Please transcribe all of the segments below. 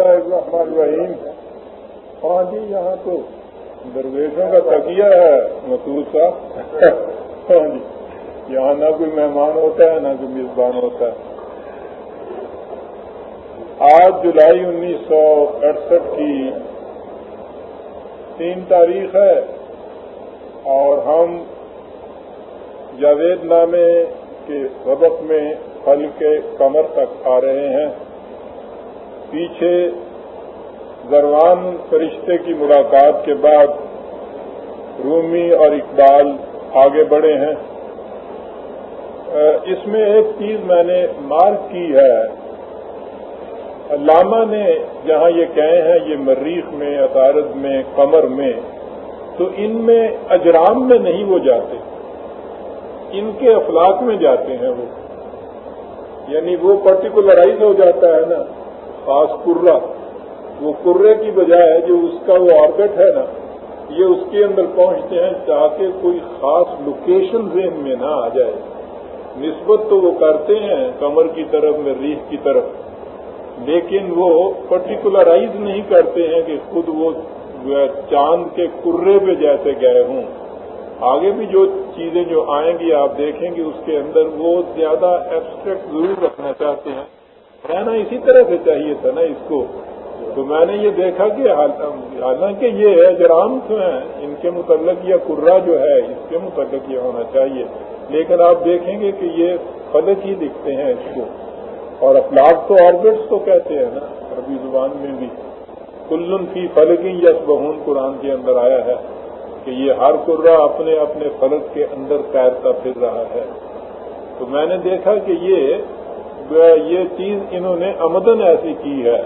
اللہ الرحمن الرحیم۔ ہاں جی یہاں تو درویشوں کا تکیہ ہے مسود صاحب ہاں جی یہاں نہ کوئی مہمان ہوتا ہے، نہ کوئی میزبان ہوتا ہے۔ آج جولائی انیس سو اڑسٹھ کی تین تاریخ ہے اور ہم جاوید نامے کے سبق میں پھل کے کمر تک آ رہے ہیں۔ پیچھے زروان فرشتے کی ملاقات کے بعد رومی اور اقبال آگے بڑھے ہیں۔ اس میں ایک چیز میں نے مارک کی ہے۔ علامہ نے جہاں یہ کہے ہیں، یہ مریخ میں، عطارد میں کمر میں، تو ان میں اجرام میں نہیں وہ جاتے۔ ان کے افلاق میں جاتے ہیں وہ۔ یعنی وہ پرٹیکولرائز ہو جاتا ہے نا۔ خاص کرا وہ کرے کی بجائے جو اس کا وہ آربٹ ہے نا، یہ اس کے اندر پہنچتے ہیں تاکہ کوئی خاص لوکیشن ذہن میں نہ آ جائے۔ نسبت تو وہ کرتے ہیں کمر کی طرف میں، ریح کی طرف۔ لیکن وہ پرٹیکولرائز نہیں کرتے ہیں کہ خود وہ چاند کے کرے پہ جیسے گئے ہوں۔ آگے بھی جو چیزیں جو آئیں گی، آپ دیکھیں گے اس کے اندر وہ زیادہ ایبسٹریکٹ ضرور رکھنا چاہتے ہیں۔ رہنا اسی طرح سے چاہیے تھا نا اس کو۔ تو میں نے یہ دیکھا کہ حالانکہ یہ اجرام تو ہیں، ان کے متعلق یا کرا جو ہے، اس کے متعلق یہ ہونا چاہیے۔ لیکن آپ دیکھیں گے کہ یہ فلک ہی دکھتے ہیں اس کو۔ اور افلاق تو آربٹس تو کہتے ہیں نا، عربی زبان میں بھی۔ کلن فی فلکی یس بہون قرآن کے اندر آیا ہے کہ یہ ہر کرا اپنے اپنے فلک کے اندر تیرتا پھر رہا ہے۔ تو میں نے دیکھا کہ یہ یہ چیز انہوں نے آمدن ایسی کی ہے۔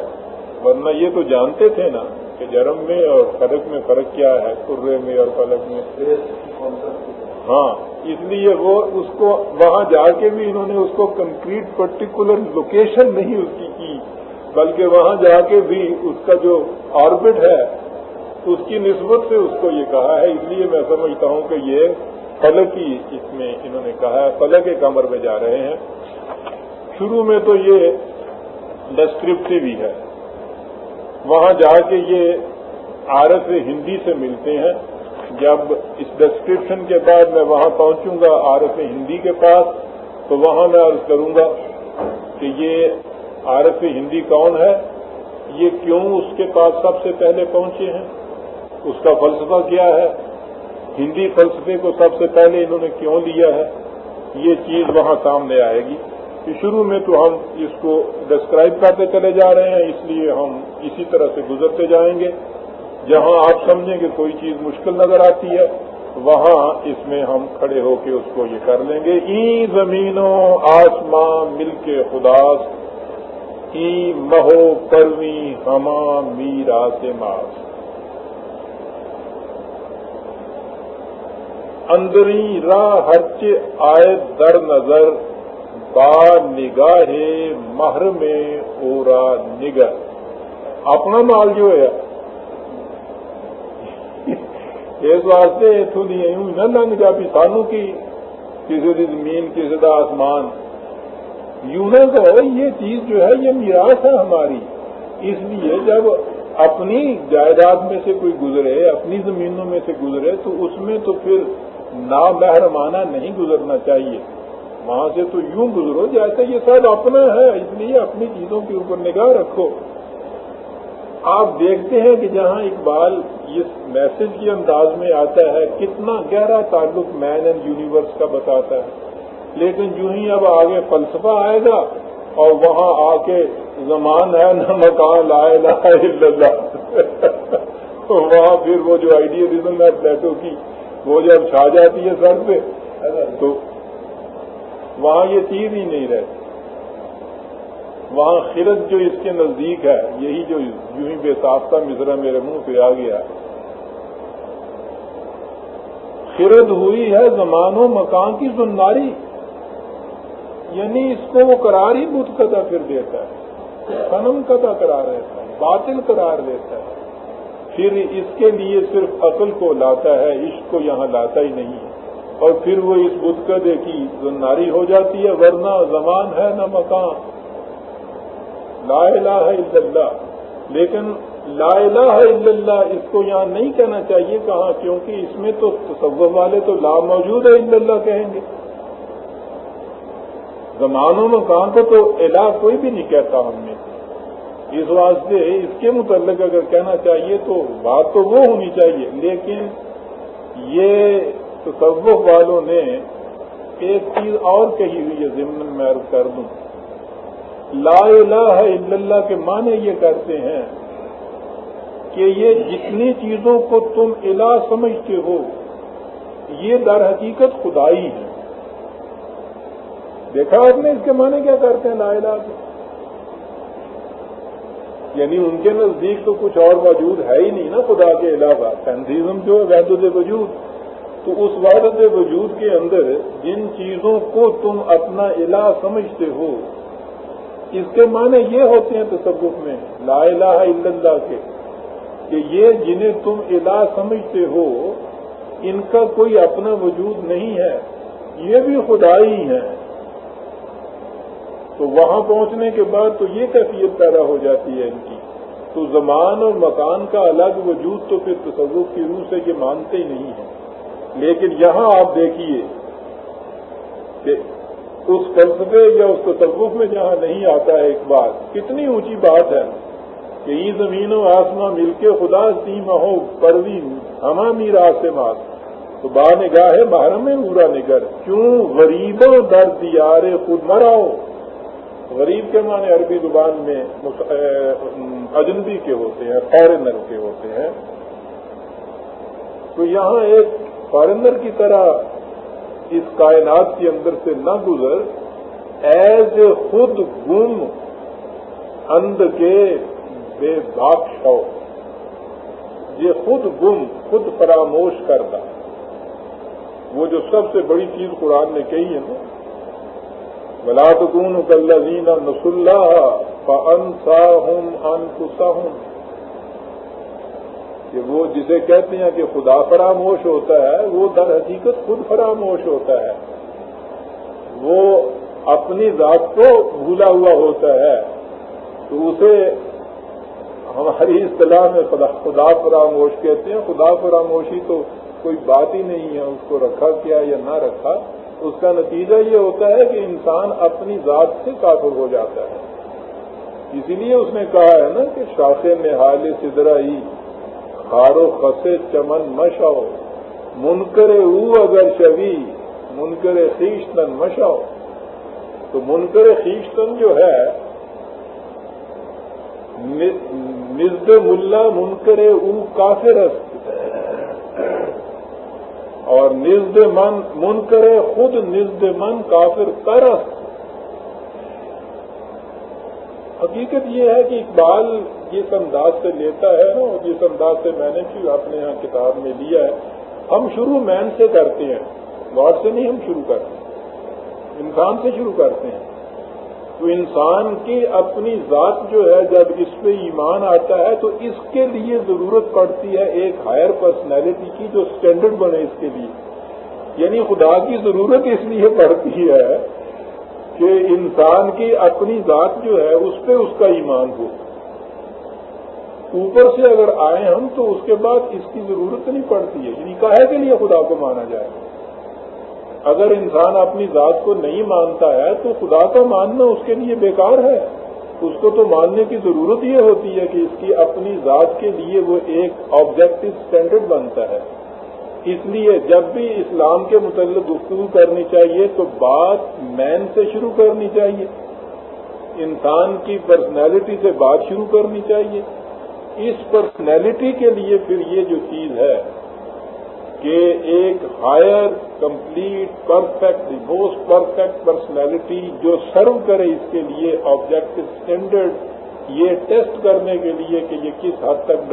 ورنہ یہ تو جانتے تھے نا کہ جرم میں اور فرق میں فرق کیا ہے کرے میں اور فلک میں۔ ہاں اس لیے وہ اس کو وہاں جا کے بھی انہوں نے اس کو کنکریٹ پرٹیکولر لوکیشن نہیں اس کی کی، بلکہ وہاں جا کے بھی اس کا جو آربٹ ہے، اس کی نسبت سے اس کو یہ کہا ہے۔ اس لیے میں سمجھتا ہوں کہ یہ فلک ہی اس میں انہوں نے کہا ہے فلک کے کمر میں جا رہے ہیں۔ شروع میں تو یہ ڈسکرپٹیو ہی ہے۔ وہاں جا کے یہ عارف ہندی سے ملتے ہیں۔ جب اس ڈسکرپشن کے بعد میں وہاں پہنچوں گا عارف ہندی کے پاس، تو وہاں میں عرض کروں گا کہ یہ عارف ہندی کون ہے؟ یہ کیوں اس کے پاس سب سے پہلے پہنچے ہیں؟ اس کا فلسفہ کیا ہے؟ ہندی فلسفے کو سب سے پہلے انہوں نے کیوں لیا ہے؟ یہ چیز وہاں سامنے آئے گی۔ کہ شروع میں تو ہم اس کو ڈسکرائب کرتے چلے جا رہے ہیں، اس لیے ہم اسی طرح سے گزرتے جائیں گے۔ جہاں آپ سمجھیں کہ کوئی چیز مشکل نظر آتی ہے، وہاں اس میں ہم کھڑے ہو کے اس کو یہ کر لیں گے۔ ای زمینوں آسمان مل کے خداس ای مہو کروی ہما میرا سے ماس۔ اندری راہ ہرچ آئے در نظر با نگاہ مہر میں اورا نگر۔ اپنا مال جو ہے۔ اس واسطے اتوں نہ لنگ جا بھی سانو کی کسی کی زمین، کسی کا آسمان۔ یوں نہ کہ یہ چیز جو ہے، یہ میراث ہے ہماری۔ اس لیے جب اپنی جائیداد میں سے کوئی گزرے، اپنی زمینوں میں سے گزرے، تو اس میں تو پھر نامحرمانہ نہیں گزرنا چاہیے۔ وہاں سے تو یوں گزرو جیسے یہ سب اپنا ہے، اس لیے اپنی چیزوں کے اوپر نگاہ رکھو۔ آپ دیکھتے ہیں کہ جہاں اقبال اس میسج کے انداز میں آتا ہے، کتنا گہرا تعلق مین اینڈ یونیورس کا بتاتا ہے۔ لیکن جو ہی اب آگے فلسفہ آئے گا اور وہاں آ کے زمان ہے، نہ مکان لائے اللہ۔ وہاں پھر وہ جو آئیڈیلزم ہے پلیٹو کی، وہ جب چھا جاتی ہے سر پہ۔ تو وہاں یہ چیز ہی نہیں رہتی وہاں خرد جو اس کے نزدیک ہے، یہی جو یوں ہی بے ساختہ مصرا میرے منہ پہ آ گیا۔ خرد ہوئی ہے زمان و مکان کی زناری یعنی اس کو وہ قرار ہی بدھ قطع پھر دیتا ہے۔ فنم قطع قرار رہتا ہے، باطل قرار دیتا ہے۔ پھر اس کے لیے صرف عقل کو لاتا ہے، عشق کو یہاں لاتا ہی نہیں ہے۔ اور پھر وہ اس بدقدے کی زناری ہو جاتی ہے، ورنہ زمان ہے نہ مکان لا الہ الا اللہ۔ لیکن لا الہ الا اللہ اس کو یہاں نہیں کہنا چاہیے، کہاں؟ کیونکہ اس میں تو تصور والے تو لا موجود ہے الا اللہ کہیں گے۔ زمانوں میں کہاں کو تو الہ کوئی بھی نہیں کہتا ہم نے اس واسطے اس کے متعلق اگر کہنا چاہیے تو بات تو وہ ہونی چاہیے۔ لیکن یہ تصوف والوں نے ایک چیز اور کہی ہوئی ہے، ضمن میں عرض کر دوں۔ لا الہ الا اللہ کے معنی یہ کرتے ہیں کہ یہ جتنی چیزوں کو تم الہ سمجھتے ہو، یہ در حقیقت خدائی ہے۔ دیکھا آپ نے اس کے معنی کیا کرتے ہیں، لا الہ کے؟ یعنی ان کے نزدیک تو کچھ اور موجود ہے ہی نہیں نا، خدا کے علاوہ۔ تنظیم جو ہے، وحدت وجود۔ تو اس وحدت وجود کے اندر جن چیزوں کو تم اپنا الہ سمجھتے ہو، اس کے معنی یہ ہوتے ہیں تصوف میں، لا الہ الا اللہ کے، کہ یہ جنہیں تم الہ سمجھتے ہو، ان کا کوئی اپنا وجود نہیں ہے، یہ بھی خدائی ہیں تو وہاں پہنچنے کے بعد تو یہ کیفیت پیدا ہو جاتی ہے ان کی۔ تو زمان اور مکان کا الگ وجود تو پھر تصوف کی روح سے یہ مانتے ہی نہیں ہیں۔ لیکن یہاں آپ دیکھیے کہ اس فلسفے یا اس تصوف میں جہاں نہیں آتا ہے ایک بات، کتنی اونچی بات ہے کہ یہ زمین و آسماں مل کے خدا سیما ہو پروی ہما میرا سے مات تو با نگاہ ہے محرم پورا نگر، کیوں غریبوں در دیارے خود مراؤ؟ غریب کے معنی عربی زبان میں اجنبی کے ہوتے ہیں فارنر کے ہوتے ہیں۔ تو یہاں ایک فارنر کی طرح اس کائنات کے اندر سے نہ گزر، ایز خود گم اند کے بے باک شو۔ یہ خود گم، خود فراموش کرتا وہ جو سب سے بڑی چیز قرآن نے کہی ہے نا بلادگون کلین نس اللہ فنسا ہوں انسا ہوں کہ وہ جسے کہتے ہیں کہ خدا فراموش ہوتا ہے، وہ در حقیقت خود فراموش ہوتا ہے۔ وہ اپنی ذات کو بھولا ہوا ہوتا ہے۔ تو اسے ہماری اصطلاح میں خدا فراموش کہتے ہیں۔ خدا فراموشی تو کوئی بات ہی نہیں ہے، اس کو رکھا کیا یا نہ رکھا۔ اس کا نتیجہ یہ ہوتا ہے کہ انسان اپنی ذات سے کافر ہو جاتا ہے۔ اسی لیے اس نے کہا ہے نا کہ شاخ نہال سدرا ہی خارو خسے چمن مشاؤ۔ منکر او اگر شوی منکر خیشتن مشاؤ۔ تو منکر خیشتن جو ہے نزد ملا منکر او کافر اور نزد من من کرے خود نزد من کافر کرس حقیقت یہ ہے کہ اقبال جس انداز سے لیتا ہے نا جس انداز سے میں نے بھی اپنے یہاں کتاب میں لیا ہے۔ ہم شروع مین سے کرتے ہیں گاڈ سے نہیں ہم شروع کرتے انسان سے شروع کرتے ہیں۔ تو انسان کی اپنی ذات جو ہے، جب اس پہ ایمان آتا ہے، تو اس کے لیے ضرورت پڑتی ہے ایک ہائر پرسنالٹی کی جو اسٹینڈرڈ بنے اس کے لیے۔ یعنی خدا کی ضرورت اس لیے پڑتی ہے کہ انسان کی اپنی ذات جو ہے، اس پہ اس کا ایمان ہو۔ اوپر سے اگر آئے ہم تو اس کے بعد اس کی ضرورت نہیں پڑتی ہے یعنی کہے کے لیے خدا کو مانا جائے۔ اگر انسان اپنی ذات کو نہیں مانتا ہے تو خدا کا ماننا اس کے لیے بیکار ہے۔ اس کو تو ماننے کی ضرورت یہ ہوتی ہے کہ اس کی اپنی ذات کے لیے وہ ایک آبجیکٹو اسٹینڈرڈ بنتا ہے۔ اس لیے جب بھی اسلام کے متعلق گفتگو کرنی چاہیے تو بات مین سے شروع کرنی چاہیے۔ انسان کی پرسنالٹی سے بات شروع کرنی چاہیے۔ اس پرسنالٹی کے لیے پھر یہ جو چیز ہے کہ ایک higher complete perfect most perfect personality جو سرو کرے اس کے لیے آبجیکٹو اسٹینڈرڈ یہ ٹیسٹ کرنے کے لیے کہ یہ کس حد تک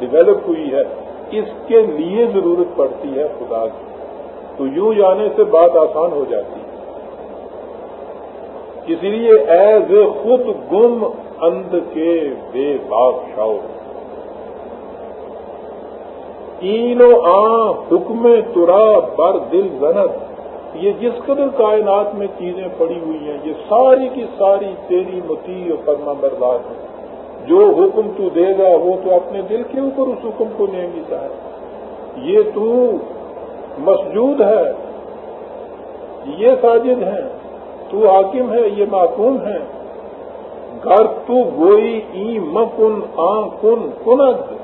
ڈیولپ ہوئی ہے، اس کے لیے ضرورت پڑتی ہے خدا کی۔ تو یوں جانے سے بات آسان ہو جاتی۔ ہے اسی لیے ایز اے خود گم اند کے بے بادشاہ تینوں آ حکم ترا بر دل زنت یہ جس قدر کائنات میں چیزیں پڑی ہوئی ہیں، یہ ساری کی ساری تیری متی اور فرما بردار ہیں۔ جو حکم تو دے گا، وہ تو اپنے دل کے اوپر اس حکم کو لیں گی صاحب یہ تو مسجود ہے، یہ ساجد ہیں۔ تو حاکم ہے یہ معقوم ہے گھر تو گوئی ای مکن آ کن کنگ۔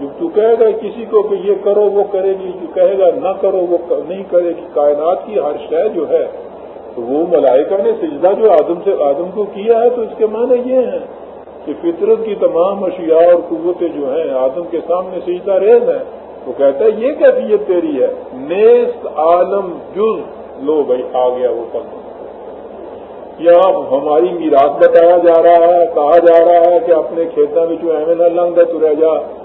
جو تو کہے گا کسی کو کہ یہ کرو وہ کرے گی، جو کہے گا نہ کرو وہ نہیں کرے گی۔ کائنات کی ہر شے جو ہے، تو وہ ملائکہ نے سجدہ جو آدم سے آدم کو کیا ہے، تو اس کے معنی یہ ہیں کہ فطرت کی تمام اشیاء اور قوتیں جو ہیں، آدم کے سامنے سجدہ ریز ہیں۔ وہ کہتا ہے، یہ کیفیت تیری ہے۔ نیست عالم جز۔ لو بھائی، آ گیا وہ پل یا ہماری میراث بتایا جا رہا ہے، کہا جا رہا ہے کہ اپنے کھیتوں میں جو ایم نہ لنگ ہے تو جا۔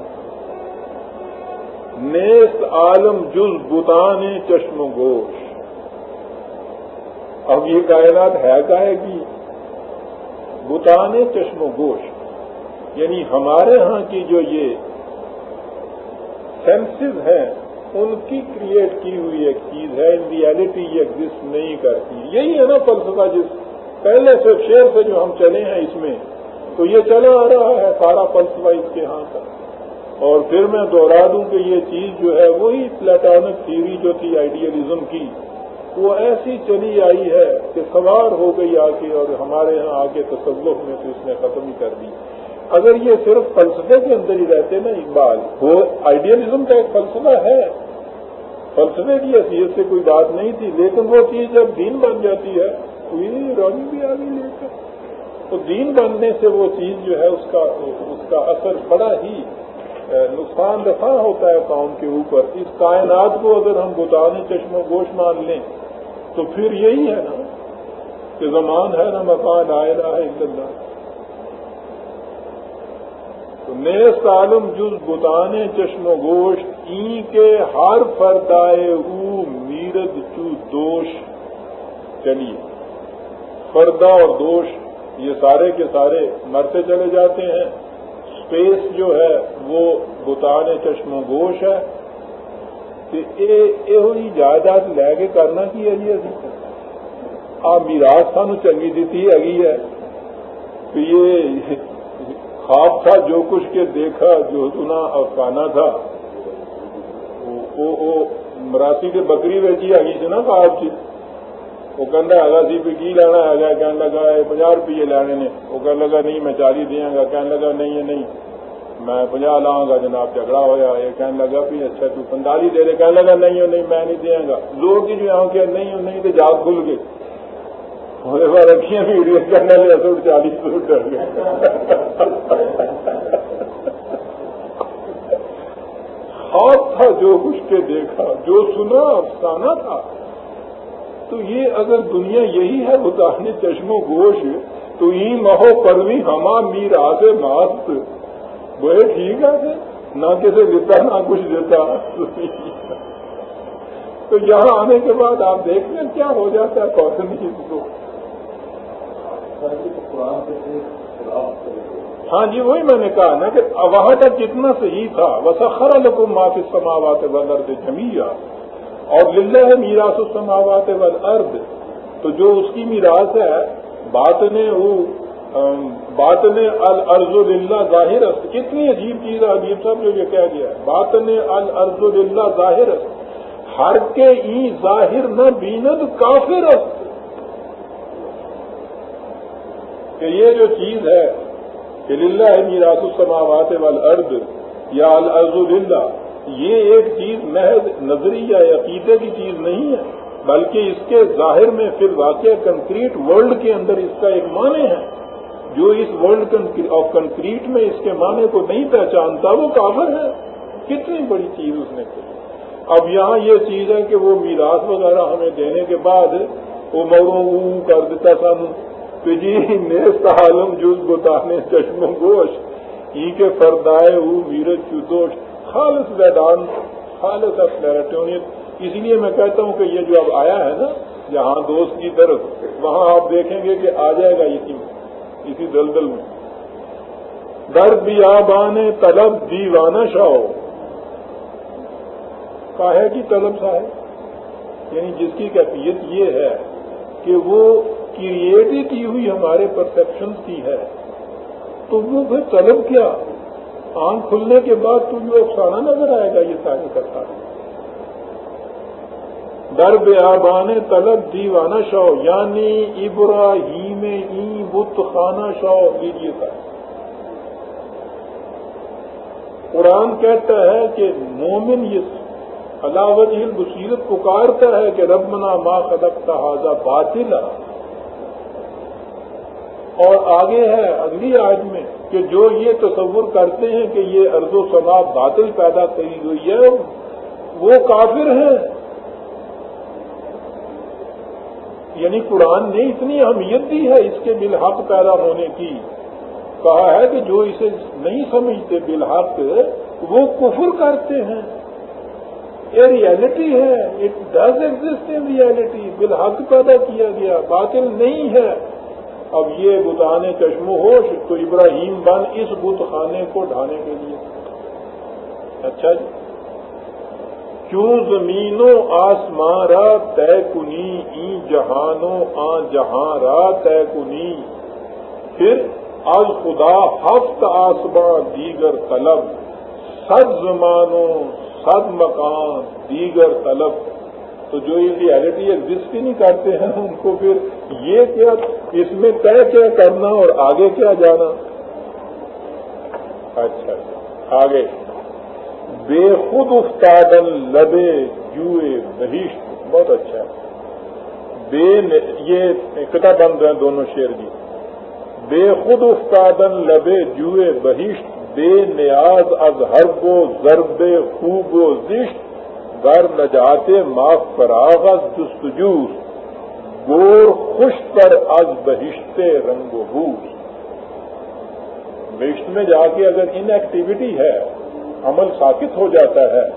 نیست عالم جز بتان چشم و گوش۔ اب یہ کائنات ہے کہے کی؟ بتان چشم و گوش۔ یعنی ہمارے ہاں کی جو یہ سینسز ہیں، ان کی کریٹ کی ہوئی ایک چیز ہے ان ریالٹی یہ ایگزٹ نہیں کرتی۔ یہی ہے نا فلسفہ جس پہلے سے شیر سے جو ہم چلے ہیں اس میں، تو یہ چلا آ رہا ہے سارا فلسفہ اس کے ہاں کا اور پھر میں دوہرا دوں کہ یہ چیز جو ہے وہی پلیٹانک تھیوری جو تھی آئیڈیلزم کی۔ وہ ایسی چلی آئی ہے کہ سوار ہو گئی آ کے اور ہمارے ہاں آ کے تصوف میں تو اس نے ختم ہی کر دی۔ اگر یہ صرف فلسفے کے اندر ہی رہتے نا اقبال، وہ آئیڈیلزم کا ایک فلسفہ ہے۔ فلسفے کی حیثیت سے کوئی بات نہیں تھی، لیکن وہ چیز جب دین بن جاتی ہے تو یہ بھی آگے لے کر تو دین بننے سے وہ چیز جو ہے اس کا اس کا اثر بڑا ہی نقصان دفاع ہوتا ہے قوم کے اوپر۔ اس کائنات کو اگر ہم بتانے چشم و گوش مان لیں، تو پھر یہی ہے نا کہ زمان ہے نا مکان آئے نہ ہے اللہ۔ تو نیس عالم جز بتانے چشم و گوشت، ای کے ہر فردائے او میرد چو دوش چلیے فردا اور دوش یہ سارے کے سارے مرتے چلے جاتے ہیں۔ اسپیس جو ہے وہ بتانے چشم و گوش ہے۔ یہ جی جائیداد لے کے کرنا کی ہے جی ابھی آ میراث سان چنگی دیتی ہے ہے۔ تو یہ خواب تھا، جو کچھ کے دیکھا، جو سنا اور کانا تھا۔ مراسی کے بکری ویچی آ گئی نا خواب چیز وہ کہہ ہے سی بھی کی لینا ہے کہنے لگا پناہ روپیے لینے نے وہ کہنے لگا نہیں میں چالی دیا گا کہنے لگا نہیں نہیں میں پناہ لاؤں گا جناب جھگڑا ہوا یہ کہنے لگا بھی اچھا تو پنتالیس دے دے کہنے لگا نہیں ہو نہیں میں نہیں دیا گا لوگ کی جو آنکھیں نہیں ہو نہیں تو جاگ کھل گئے میرے پاس رکھیے ویڈیو کرنے لگا سوٹ چالیس سوٹ ڈر گئے خواب تھا جو کچھ کے دیکھا جو سنا افسانہ تھا تو یہ اگر دنیا یہی ہے اتارنے چشم و گوش، تو یہ مہو پروی ہما میر آتے ماست وہ ٹھیک ہے نہ کسی دیتا، نہ کچھ دیتا۔ تو یہاں آنے کے بعد آپ دیکھ لیں کیا ہو جاتا ہے کوشن کو۔ ہاں جی وہی میں نے کہا نا کہ وہاں تک کتنا صحیح تھا۔ وسخر لکم معافی سماوات ولرد جمیا اور للہ ہے میراث السماوات والارض۔ تو جو اس کی میراث ہے بات نے وہ بات نے الرض اللہ کتنی عجیب چیز ہے، عجیب صاحب جو یہ کہہ دیا بات نے الرض اللہ ظاہر ہر کے ای ظاہر نہ بیند کافر کہ یہ جو چیز ہے، کہ للہ ہے میراث السماوات والارض یا الرض اللہ یہ ایک چیز محض نظری یا عقیدے کی چیز نہیں ہے، بلکہ اس کے ظاہر میں پھر واقع کنکریٹ ورلڈ کے اندر اس کا ایک معنی ہے۔ جو اس ورلڈ آف کنکریٹ میں اس کے معنی کو نہیں پہچانتا، وہ کافر ہے۔ کتنی بڑی چیز اس نے کی۔ اب یہاں یہ چیز ہے کہ وہ میراث وغیرہ ہمیں دینے کے بعد وہ موروں کر دیتا سن کہ جی نیست عالم جز بتانے چشم گوش ای کے فردائے او ویرت چوتوش خالص ویدان خالص افلیرٹونیت اسی لیے میں کہتا ہوں کہ یہ جو اب آیا ہے نا جہاں دوست کی طرف، وہاں آپ دیکھیں گے کہ آ جائے گا اسی اسی دلدل میں۔ درد بھی آبانے طلب دیوانہ شاہو۔ کاہے کی طلب صاحب یعنی جس کی کیفیت یہ ہے کہ وہ کریٹ کی ہوئی ہمارے پرسپشن کی ہے۔ تو وہ پھر طلب کیا؟ آنکھ کھلنے کے بعد تجھے افسانہ نظر آئے گا، یہ سارے کا سارا در آبان طلب دیوانہ شو یعنی ابرا ہی میں ای بت خانہ شو لیجیے تھا۔ قرآن کہتا ہے کہ مومن یہ علاوت بصیرت پکارتا ہے کہ ربنا ما خدق تحاظہ باطل اور آگے ہے اگلی آج میں۔ کہ جو یہ تصور کرتے ہیں کہ یہ ارض و سما باطل پیدا کری ہوئی ہے، وہ کافر ہیں۔ یعنی قرآن نے اتنی اہمیت دی ہے اس کے بالحق پیدا ہونے کی۔ کہا ہے کہ جو اسے نہیں سمجھتے بالحق، وہ کفر کرتے ہیں۔ یہ ریالٹی ہے it does exist in reality بالحق پیدا کیا گیا، باطل نہیں ہے۔ اب یہ بتانے چشم ہوش تو ابراہیم بن اس بت خانے کو ڈھانے کے لیے۔ اچھا جی۔ کیوں زمینوں آسمان را طے کنی ای جہانوں آ جہاں را طے کنی۔ پھر از خدا ہفت آسمان دیگر طلب سد زمانوں سد مکان دیگر طلب۔ تو جو یہ ریالٹی ایگزٹ ہی نہیں کرتے ہیں، ان کو پھر یہ کیا؟ اس میں طے کیا کرنا اور آگے کیا جانا؟ اچھا آگے۔ بے خود استادن لبے جوئے بہشت۔ بہت اچھا۔ بے یہ کتاب بند ہیں دونوں شیر جی بے خود استادن لبے جوئے بہشت۔ بے نیاز از ہر کو ضرب خوب و زشت۔ گر نجاتے معاف پر آغاز جستجوس گور خوش پر از بہشتے رنگ و بوس بہشت میں جا کے اگر ان ایکٹیویٹی ہے، عمل ساکت ہو جاتا ہے،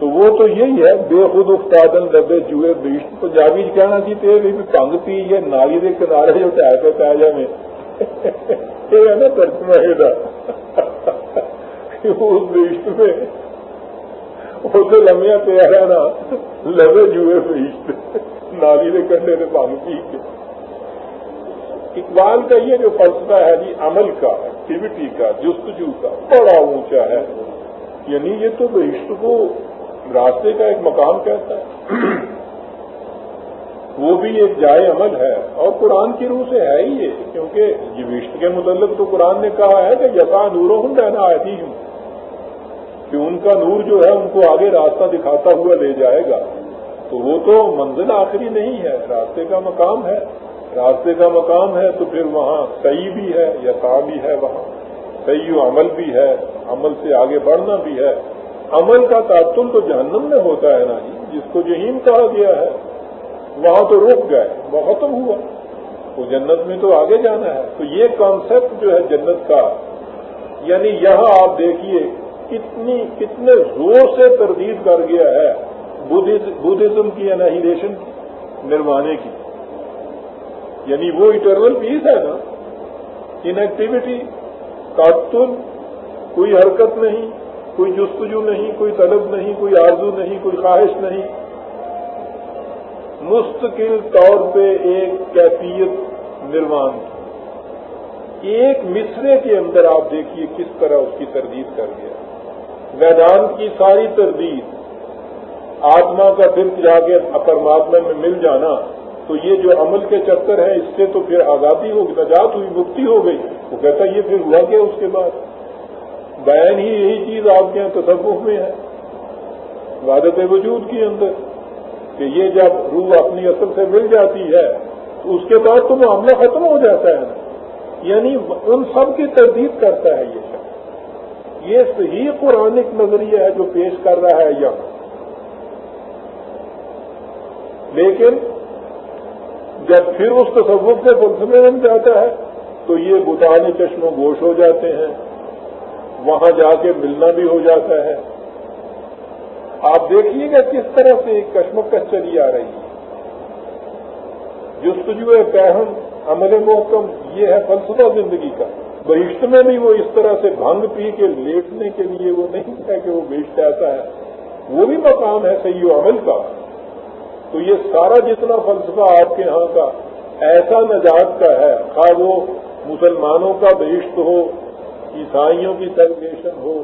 تو وہ تو یہی ہے، بے خود افتادن لبے جوئے بہشت پنجابی کہنا چاہیے بھی پنگ پی، یہ نالی کے کنارے جو ٹائر پہ پہ جائے۔ یہ ہے نا ترجمہ اس بہشت میں اسے لمیا پیا رہنا لبے جوئے بہشت نالی کے کنڈے میں پنگ پی کے۔ اقبال کا یہ جو فلسفہ ہے جی عمل کا، ایکٹیویٹی کا، جستجو کا، بڑا اونچا ہے۔ یعنی یہ تو بہشت کو راستے کا ایک مقام کہتا ہے۔ وہ بھی ایک جائے عمل ہے۔ اور قرآن کی روح سے ہے ہی یہ، کیونکہ یہ بہشت کے متعلق تو قرآن نے کہا ہے کہ یسا نور ہوں کہنا آتی ہوں کہ ان کا نور جو ہے ان کو آگے راستہ دکھاتا ہوا لے جائے گا۔ تو وہ تو منزل آخری نہیں ہے، راستے کا مقام ہے۔ راستے کا مقام ہے تو پھر وہاں صحیح بھی ہے یسا بھی ہے وہاں۔ صحیح و عمل بھی ہے، عمل سے آگے بڑھنا بھی ہے۔ عمل کا تعطل تو جہنم میں ہوتا ہے نا جی جس کو جہیم کہا گیا ہے۔ وہاں تو رک گئے، وہ ختم ہوا۔ وہ جنت میں تو آگے جانا ہے۔ تو یہ کانسیپٹ جو ہے جنت کا یعنی یہاں آپ دیکھیے کتنی کتنے زور سے تردید کر گیا ہے بدھزم کی انہیلیشن نروانے کی۔ یعنی وہ اٹرنل پیس ہے نا۔ انیکٹیویٹی تعطل کوئی حرکت نہیں، کوئی جستجو نہیں، کوئی طلب نہیں، کوئی آرزو نہیں، کوئی خواہش نہیں۔ مستقل طور پہ ایک کیفیت نروان کی۔ ایک مصرے کے اندر آپ دیکھیے کس طرح اس کی تردید کر گیا۔ ویدانت کی ساری تردید آتما کا پھر جا کے پرماتما میں مل جانا، تو یہ جو عمل کے چکر ہے اس سے تو پھر آزادی ہوگی، نجات ہوئی، مکتی ہو گئی۔ وہ کہتا یہ پھر ہوا کیا اس کے بعد؟ بیان ہی یہی چیز آپ کے یہاں تصوف میں ہے۔ وادت وجود کے اندر کہ یہ جب روح اپنی اصل سے مل جاتی ہے، تو اس کے بعد تو معاملہ ختم ہو جاتا ہے۔ نا یعنی ان سب کی تردید کرتا ہے یہ شخص۔ یہ صحیح قرآنک نظریہ ہے جو پیش کر رہا ہے یہاں لیکن جب پھر اس تصور کے فلسفے میں جاتا ہے تو یہ بتانے چشم و گوش ہو جاتے ہیں۔ وہاں جا کے ملنا بھی ہو جاتا ہے۔ آپ دیکھیے گا کس طرح سے ایک کشمکش چلی آ رہی ہے۔ جستجو پہن عمل محکم یہ ہے فلسفہ زندگی کا۔ بہشت میں بھی وہ اس طرح سے بھنگ پی کے لیٹنے کے لیے وہ نہیں ہے کہ وہ بہشت ایسا ہے۔ وہ بھی مقام ہے صحیح و عمل کا۔ تو یہ سارا جتنا فلسفہ آپ کے یہاں کا ایسا نجات کا ہے، خواہ وہ مسلمانوں کا بہشت ہو، عیسائیوں کی سیلیبریشن ہو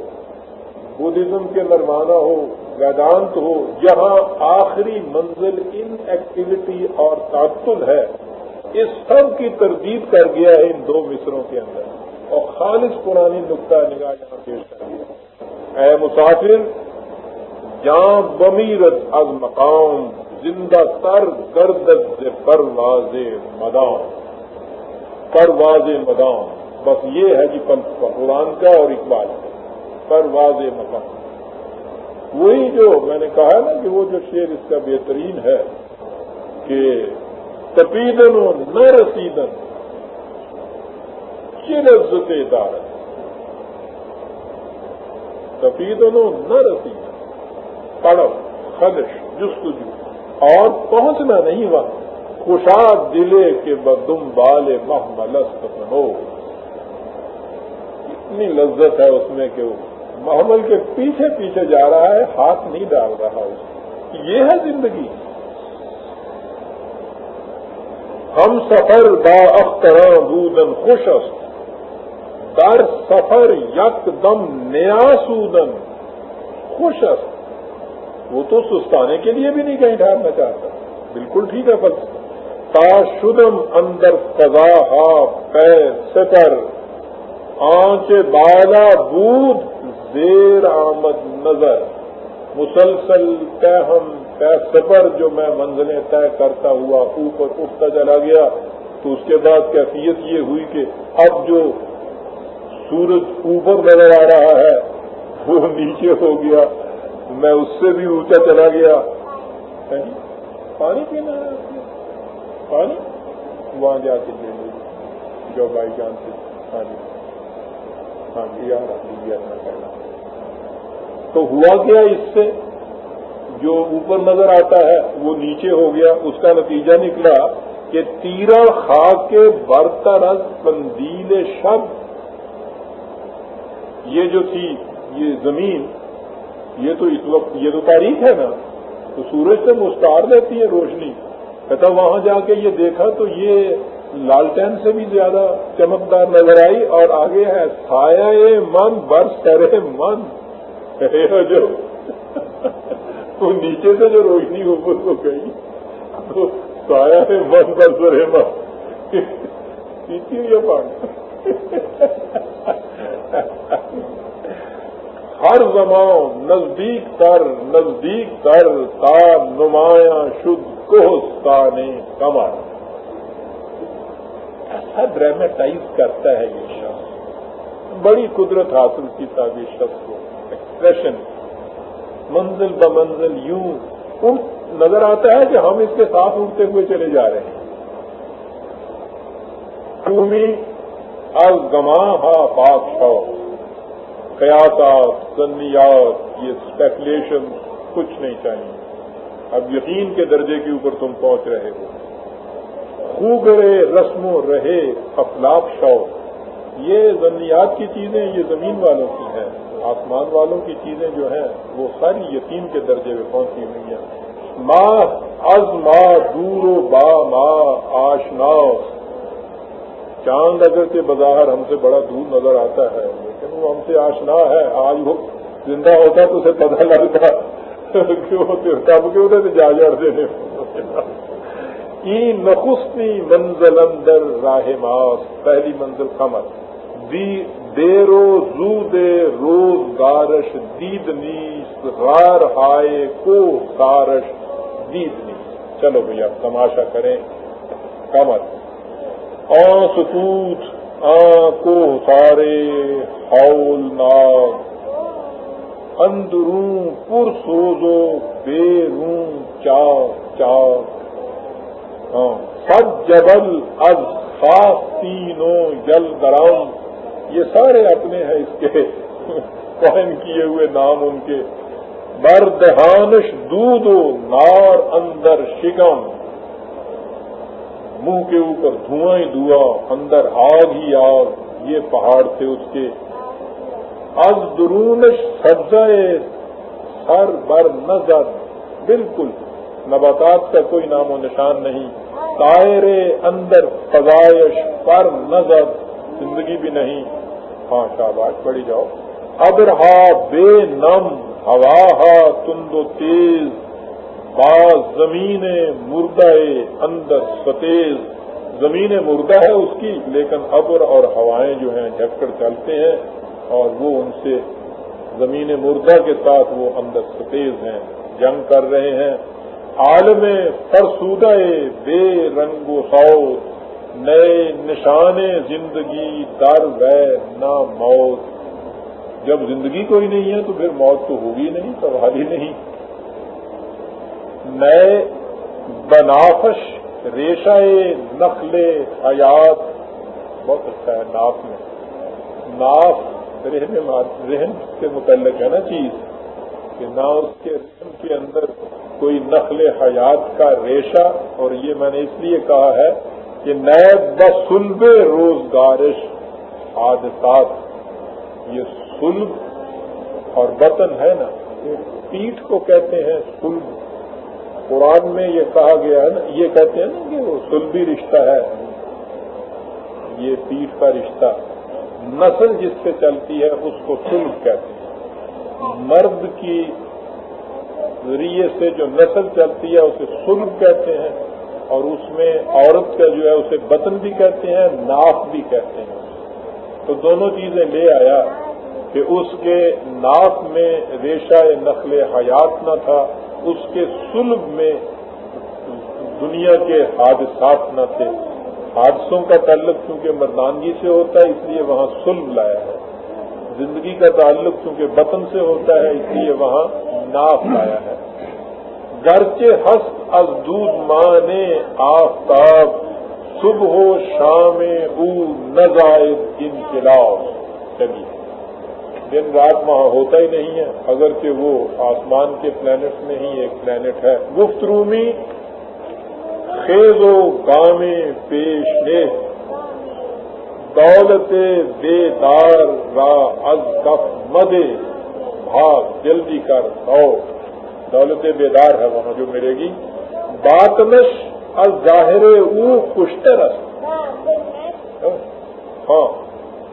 بدھزم کے نرمانہ ہو، ویدانت ہو جہاں آخری منزل ان ایکٹیویٹی اور تعطل ہے۔ اس سب کی تردید کر گیا ہے ان دو مصروں کے اندر۔ اور خالص پرانی نقطہ نگاہ یہاں پیش کر گیا اے مسافر، جہاں بمیرت از مقام، زندہ تر گرد سے پرواز مدام۔ پرواز مدام، بس یہ ہے جی قرآن کا اور اقبال کا۔ پرواز مقام۔ وہی جو میں نے کہا نا کہ وہ جو شعر اس کا بہترین ہے کہ تپیدن و نہ رسیدن۔ چرزت دارت تپیدن و نہ رسیدن پڑب خدش، جستجو۔ اور پہنچنا نہیں ہوا۔ خوشاد دلے کے بدم بال مہ ملست ہو اتنی لذت ہے اس میں کہ وہ محمل کے پیچھے پیچھے جا رہا ہے، ہاتھ نہیں ڈال رہا اس یہ ہے زندگی۔ ہم سفر با اختر بودن خوش است۔ در سفر یک دم نیا سودن خوش است. وہ تو سستانے کے لیے بھی نہیں کہیں ٹھہرنا چاہتا. بالکل ٹھیک ہے بس تا شدم اندر فضا ہا پے سفر آنچ بالا بود زیر آمد نظر. مسلسل ہم طے سفر جو میں منزلیں طے کرتا ہوا اوپر اٹھتا چلا گیا تو اس کے بعد کیفیت یہ ہوئی کہ اب جو سورج اوپر نظر آ رہا ہے۔ وہ نیچے ہو گیا۔ میں اس سے بھی اونچا چلا گیا۔ جی؟ پانی پینا پانی؟ وہاں جا کے لے لیجیے جو بائی جان سے پانی ہاں جی یار لیجیے اپنا تو ہوا کیا اس سے؟ جو اوپر نظر آتا ہے، وہ نیچے ہو گیا۔ اس کا نتیجہ نکلا کہ تیرا خاک کے برتر بندیل شب یہ جو تھی، یہ زمین، یہ تو اس وقت، یہ تو تاریخ ہے نا۔ تو سورج سے مستار لیتی ہے روشنی۔ کہتا وہاں جا کے یہ دیکھا تو یہ لالٹین سے بھی زیادہ چمکدار نظر آئی اور آگے ہے، سایہ من برس کرے من۔ جو تو نیچے سے جو روشنی اوپر کو گئی، تو سایہ من پر سرے من۔ پیتی ہوئی پانی۔ ہر زمان نزدیک تر نزدیک تر تا نمایاں شدھ کوہستان کمر۔ ایسا ڈرامیٹائز کرتا ہے یہ شخص۔ بڑی قدرت حاصل کی تھا یہ شخص کو۔ ایکسپریشن منزل بمنزل یوں اٹھ نظر آتا ہے کہ ہم اس کے ساتھ اٹھتے ہوئے چلے جا رہے ہیں۔ تمہیں از گما ہا پاک شو قیاسات، سنیات، یہ اسپیکولیشن کچھ نہیں چاہیے۔ اب یقین کے درجے کے اوپر تم پہنچ رہے ہو۔ خوب رہے رسم و رہے افلاق شوق یہ ضنیات کی چیزیں یہ زمین والوں کی ہیں۔ آسمان والوں کی چیزیں جو ہیں، وہ ساری یقین کے درجے میں پہنچی ہوئی ہیں۔ ماں از ماں دور و با ماں آشنا چاند اگر کے بظاہر ہم سے بڑا دور نظر آتا ہے، لیکن وہ ہم سے آشنا ہے، آج وہ زندہ ہوتا تو اسے پتہ لگتا۔ کب کے جا جڑ دینے ای نخستی منزل اندر راہ ماس پہلی منزل کمر دی دیرو زود روز گارش دید نیست، غار ہائے کو کارش دید نیست۔ چلو بھیا، تماشا کریں۔ کمر آ سکوت آ کو سارے ہول ناگ اندروں پر سوزو، بے روں چاک چاک سب ہاں۔ جبل از خاص تینوں جل درام۔ یہ سارے اپنے ہیں اس کے۔ قائم کیے ہوئے نام ان کے۔ بردہانش دودھ نار اندر شکم منہ کے اوپر دھواں ہی دھواں، اندر آگ ہی آگ، یہ پہاڑ تھے اس کے۔ از درونش سبزہ سر بر نظر بالکل، نباتات کا کوئی نام و نشان نہیں۔ تائرے اندر فضائش پر نظر زندگی بھی نہیں۔ ہاں شاباش پڑی جاؤ۔ ابرہا بے نم، ہوا ہا تند و تیز۔ باز زمین مردہ اندر ستیز۔ زمین مردہ ہے اس کی، لیکن ابر اور ہوائیں جو ہیں جھکڑ چلتے ہیں اور وہ ان سے زمین مردہ کے ساتھ وہ اندر ستیز ہیں، جنگ کر رہے ہیں۔ عالم فرسودہ بے رنگ و سو نئے نشان زندگی در و نہ موت۔ جب زندگی کوئی نہیں ہے تو پھر موت تو ہوگی نہیں سوال ہی نہیں۔ نئے بنافش ریشہ نخل حیات، بہت اچھا ہے ناف میں۔ ناف رہنے رہن سے متعلق ہے نا چیز، کہ نہ اس کے رحم کے اندر کوئی نقل حیات کا ریشہ، اور یہ میں نے اس لیے کہا ہے کہ نئے بسلب روزگارش، حادثات، یہ سلب اور بطن ہے نا پیٹ کو کہتے ہیں سلب قرآن میں یہ کہا گیا ہے نا، یہ کہتے ہیں نا کہ وہ سلبی رشتہ ہے۔ یہ پیٹ کا رشتہ۔ نسل جس سے چلتی ہے، اس کو سلب کہتے ہیں۔ مرد کی ذریعے سے جو نسل چلتی ہے، اسے سلب کہتے ہیں۔ اور اس میں عورت کا جو ہے، اسے بطن بھی کہتے ہیں، ناف بھی کہتے ہیں۔ تو دونوں چیزیں لے آیا کہ اس کے ناف میں ریشہ نقل حیات نہ تھا۔ اس کے سلب میں دنیا کے حادثات نہ تھے۔ حادثوں کا تعلق چونکہ مردانگی سے ہوتا ہے، اس لیے وہاں سلب لایا ہے۔ زندگی کا تعلق چونکہ بطن سے ہوتا ہے، اس لیے وہاں ناف لایا ہے۔ گرچہ ہست از دودھ مانے آفتاب، صبح و شام او نزائد انقلاب۔ چلیے۔ دن رات وہاں ہوتا ہی نہیں ہے اگرچہ وہ آسمان کے پلانٹ میں ہی ایک پلانٹ ہے۔ گفت رومی خیز و گامے پیش نے۔ دولت بے دار را از کف مدے۔ بھاگ جلدی کر او دولت بیدار ہے وہاں جو ملے گی۔ باتنش از ظاہر او خوشتر ہاں۔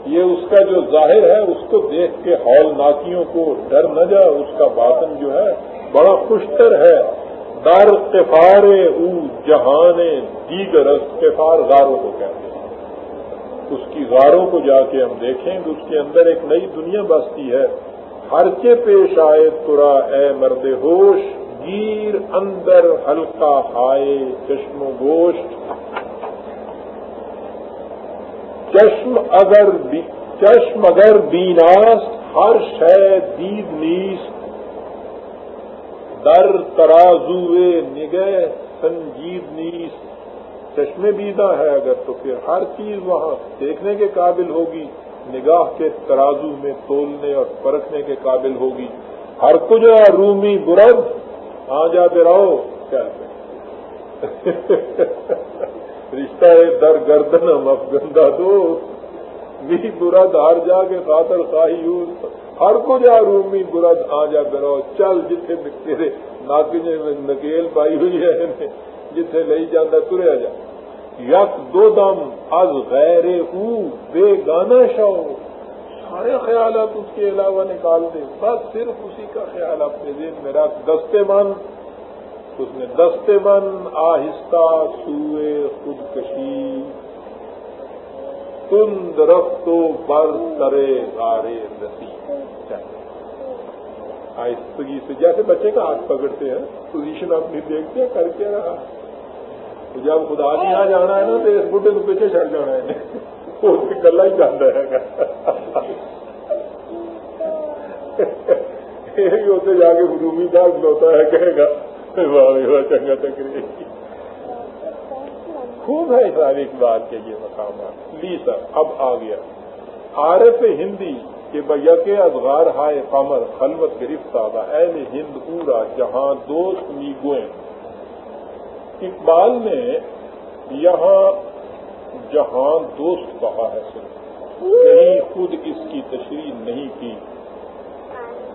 یہ اس کا جو ظاہر ہے، اس کو دیکھ کے ہال ناکیوں کو ڈر نہ جا اس کا باطن جو ہے، بڑا خوشتر ہے۔ در کفار او جہان، دیگر کفار غاروں کو کہتے ہیں۔ اس کی غاروں کو جا کے ہم دیکھیں کہ اس کے اندر ایک نئی دنیا بستی ہے۔ ہر کے پیش آئے ترا اے مرد ہوش، گیر اندر ہلکا ہائے چشم و گوشت۔ چشم اگر چشم اگر بیناست، ہر شے دید نیس در ترازو نگہ سنجید نیس چشم بیدا ہے اگر تو پھر ہر چیز وہاں دیکھنے کے قابل ہوگی، نگاہ کے ترازو میں تولنے اور پرکھنے کے قابل ہوگی. ہر کچھ رومی برد، آ جاتے رہو کیا رشتہ در گردن افغندہ دو می برد ہر جا کے خاطر خاہی ہر کو جا رومی برد آ جا کرو۔ چل جتنے تیرے ناکنے میں نکیل پائی ہوئی ہے جتنے لئی جانا تریا جا۔ یک دو دم از غیر او بے گانا شو سارے خیالات اس کے علاوہ نکال دے۔ بس صرف اسی کا خیال اپنے دن میرا دستے من اس نے دستے بن آہستہ سوئے خودکشی۔ تم درخت بر کرے گارے رسی آہستگی سے جیسے بچے کا ہاتھ پکڑتے ہیں پوزیشن اپنی دیکھتے ہیں، کر کے رہا۔ تو جب خدا کے یہاں جانا ہے نا، تو اس بڈے کو پیچھے چڑھ جانا ہے۔ وہ گلا ہی جانا ہے۔ ہوتے جا کے رومی دار ہوتا ہے، کہے گا چنگا تکری خوب ہے ساری اقبال کے یہ مقامات۔ لی سر اب آ گیا۔ عارف ہندی کہ بیا کے ازغار ہائے قمر، خلوت گرفت آگا اہل ہند پورا جہاں دوست میگوئیں۔ اقبال نے یہاں جہاں دوست کہا ہے صرف کہیں خود اس کی تشریح نہیں کی۔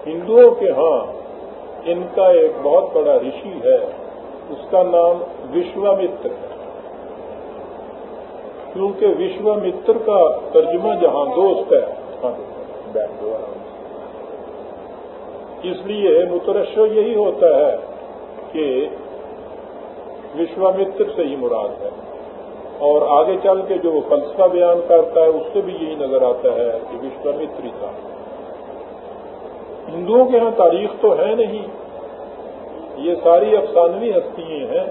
ہندوؤں کے ہاں ان کا ایک بہت بڑا رشی ہے، اس کا نام وشوامتر ہے۔ کیونکہ وشو متر کا ترجمہ جہاں دوست ہے ہاں جی، اس لیے مترشو یہی ہوتا ہے کہ وشوامتر سے ہی مراد ہے۔ اور آگے چل کے جو فلسفہ بیان کرتا ہے، اس سے بھی یہی نظر آتا ہے کہ وشوامتری تھا۔ ہندوؤں کے ہاں تاریخ تو ہے نہیں۔ یہ ساری افسانوی ہستیاں ہیں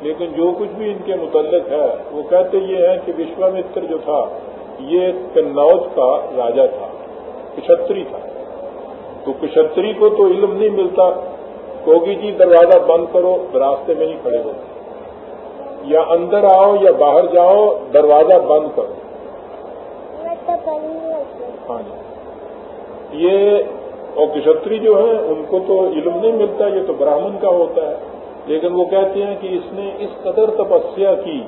لیکن جو کچھ بھی ان کے متعلق ہے وہ کہتے یہ ہیں کہ وشوامتر جو تھا یہ کنوج کا راجا تھا کشتری تھا۔ تو کشتری کو تو علم نہیں ملتا کوگی جی دروازہ بند کرو راستے میں ہی کھڑے ہو۔ یا اندر آؤ یا باہر جاؤ دروازہ بند کرو۔ ہاں جی۔ یہ اور کشتری جو ہے، ان کو تو علم نہیں ملتا، یہ تو براہمن کا ہوتا ہے۔ لیکن وہ کہتے ہیں کہ اس نے اس قدر تپسیا کی،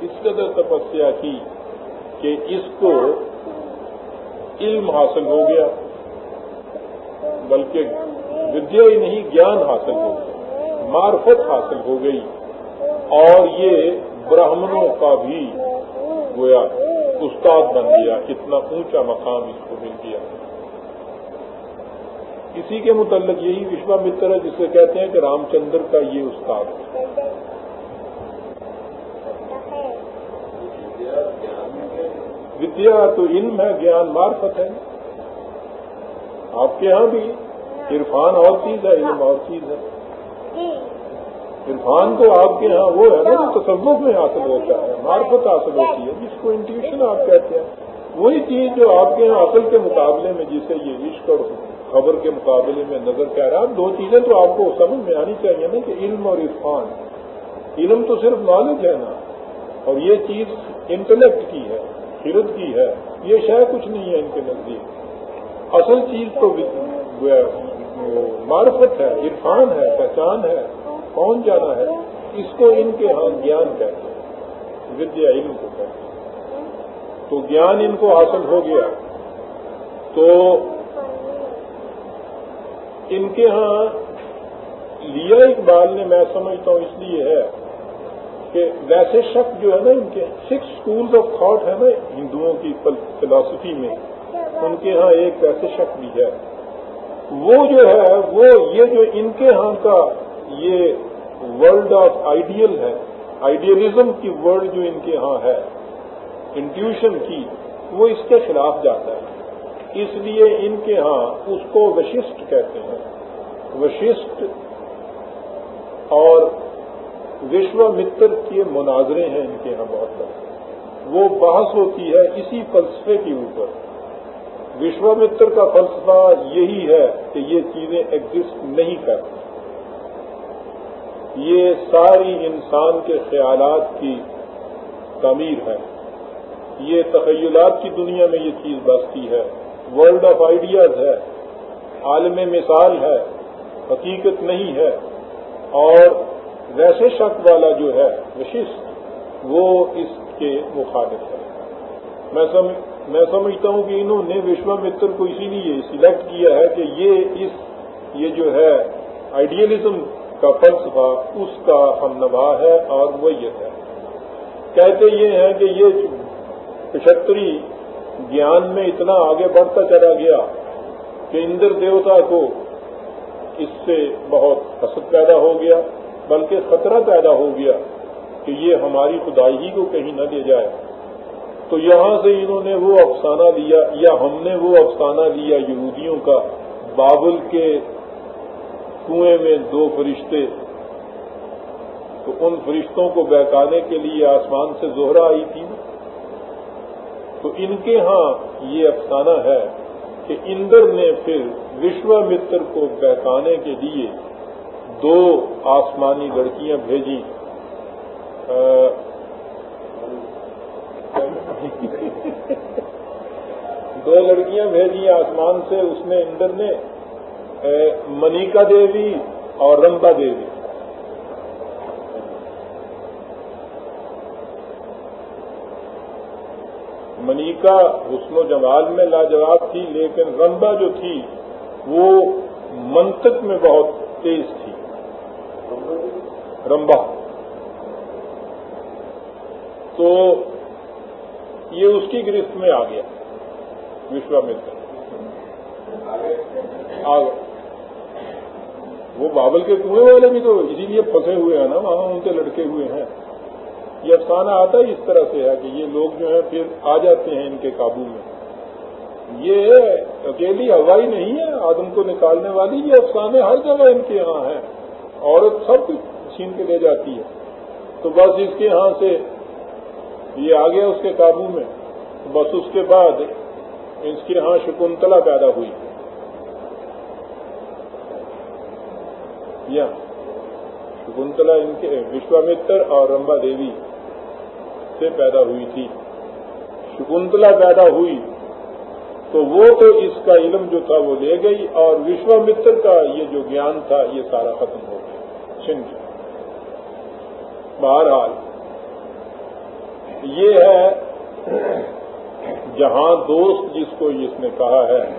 اس قدر تپسیا کی کہ اس کو علم حاصل ہو گیا، بلکہ ودیا ہی نہیں، گیان حاصل ہو گئی معرفت حاصل ہو گئی۔ اور یہ براہمنوں کا بھی گویا استاد بن گیا، اتنا اونچا مقام اس کو مل گیا۔ اسی کے متعلق یہی وشوا متر ہے جسے کہتے ہیں کہ رام چندر کا یہ استاد ہے۔ ودیا تو علم ہے گیان مارفت ہے۔ آپ کے ہاں بھی عرفان اور چیز ہے علم اور چیز ہے۔ عرفان تو آپ کے ہاں وہ ہے نا جو تصوف میں حاصل ہوتا ہے مارفت حاصل ہوتی ہے جس کو انٹیوشن آپ کہتے ہیں۔ وہی چیز جو آپ کے یہاں عقل کے مقابلے میں جسے یہ عشق اور خبر کے مقابلے میں نظر کہہ رہا دو چیزیں تو آپ کو سمجھ میں آنی چاہیے نا کہ علم اور عرفان۔ علم تو صرف نالج ہے نا۔ اور یہ چیز انٹلیکٹ کی ہے خرد کی ہے۔ یہ شاید کچھ نہیں ہے ان کے نزدیک۔ اصل چیز تو معرفت ہے، عرفان ہے، پہچان ہے، کون جانا ہے؟ اس کو ان کے ہاں گیان کہتے ہیں۔ ودیا علم کو کہتے ہیں۔ تو گیان ان کو حاصل ہو گیا۔ تو ان کے ہاں لیا اقبال نے میں سمجھتا ہوں اس لیے ہے کہ ویسے شک جو ہے نا ان کے سکس اسکولس آف تھاٹ ہے نا ہندوؤں کی فلاسفی میں، ان کے ہاں ایک ایسے شک بھی ہے۔ وہ جو ہے، وہ یہ جو ان کے ہاں کا یہ ورلڈ آف آئیڈیل ہے آئیڈیلزم کی ورلڈ جو ان کے ہاں ہے انٹیوشن کی، وہ اس کے خلاف جاتا ہے۔ اس لیے ان کے ہاں اس کو وششٹ کہتے ہیں۔ وششٹ اور وشو متر کے مناظرے ہیں ان کے ہاں بہت سارے۔ وہ بحث ہوتی ہے اسی فلسفے کے اوپر۔ وشو متر کا فلسفہ یہی ہے کہ یہ چیزیں ایگزسٹ نہیں کرتی۔ یہ ساری انسان کے خیالات کی تعمیر ہے۔ یہ تخیلات کی دنیا میں یہ چیز بستی ہے۔ ورلڈ آف آئیڈیاز ہے، عالم مثال ہے، حقیقت نہیں ہے، اور ویسے شک والا جو ہے وششت وہ اس کے مخالف ہے۔ میں سمجھ میں سمجھتا ہوں کہ انہوں نے وشوا متر کو اسی لیے سلیکٹ کیا ہے کہ یہ اس، یہ جو ہے آئیڈیلزم کا فلسفہ، اس کا ہم نبا ہے اور وہ یہ ہے۔ کہتے یہ ہیں کہ یہ پچہتری گیان میں اتنا آگے بڑھتا چلا گیا کہ اندر دیوتا کو اس سے بہت حسد پیدا ہو گیا، بلکہ خطرہ پیدا ہو گیا کہ یہ ہماری خدائی ہی کو کہیں نہ لے جائے۔ تو یہاں سے انہوں نے وہ افسانہ لیا، یا ہم نے وہ افسانہ لیا یہودیوں کا، بابل کے کنویں میں دو فرشتے۔ تو ان فرشتوں کو بہکانے کے لیے آسمان سے زہرا آئی تھی۔ تو ان کے ہاں یہ افسانہ ہے کہ اندر نے پھر وشوا متر کو بہکانے کے لیے دو آسمانی لڑکیاں بھیجی دو لڑکیاں بھیجی آسمان سے، اس میں اندر نے منیکا دیوی اور رمبا دیوی۔ منیکا حسن و جمال میں لاجواب تھی، لیکن رمبا جو تھی، وہ منطق میں بہت تیز تھی۔ رمبا تو یہ اس کی گرفت میں آ گیا۔ وشوامتر آ گیا۔ وہ بابل کے کنویں والے بھی تو اسی لیے پھنسے ہوئے ہیں نا، وہاں ان کے لڑکے ہوئے ہیں۔ یہ افسانہ آتا ہی اس طرح سے ہے کہ یہ لوگ جو ہیں پھر آ جاتے ہیں ان کے قابو میں۔ یہ اکیلی ہوائی نہیں ہے، آدم کو نکالنے والی یہ افسانے ہر جگہ ان کے یہاں ہیں۔ عورت سب کچھ چھین کے لے جاتی ہے۔ تو بس اس کے یہاں سے یہ آ گیا اس کے قابو میں۔ بس اس کے بعد اس کے یہاں شکنتلا پیدا ہوئی۔ یا شکنتلا ان کے وشوامتر اور رمبا دیوی۔ سے پیدا ہوئی تھی۔ شکنتلا پیدا ہوئی۔ تو وہ تو اس کا علم جو تھا وہ لے گئی اور وشوامتر کا یہ جو گیان تھا یہ سارا ختم ہو گیا۔ چھن گیا بہرحال یہ ہے جہاں دوست جس کو اس نے کہا ہے۔